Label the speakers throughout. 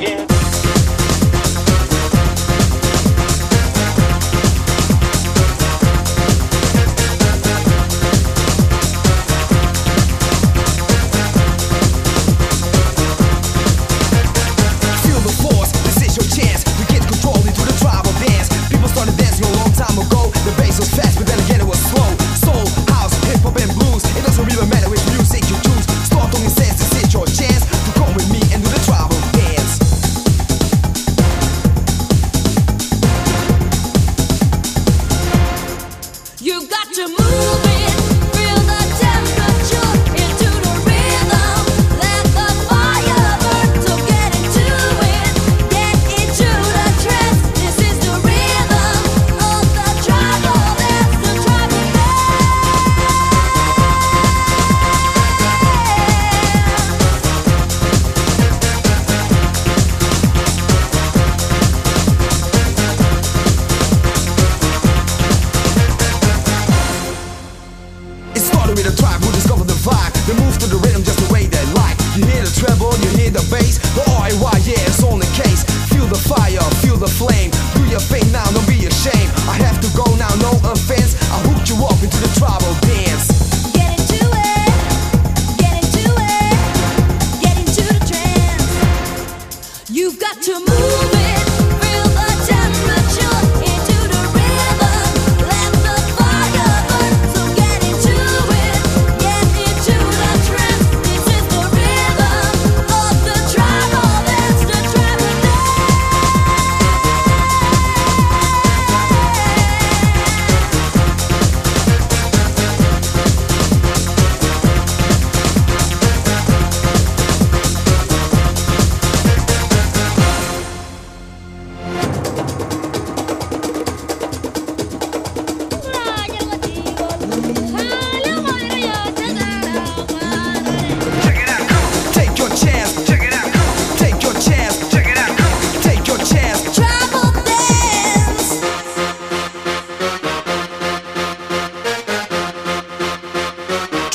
Speaker 1: again. You got to move.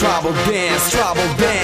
Speaker 2: Trouble, dance, trouble, dance.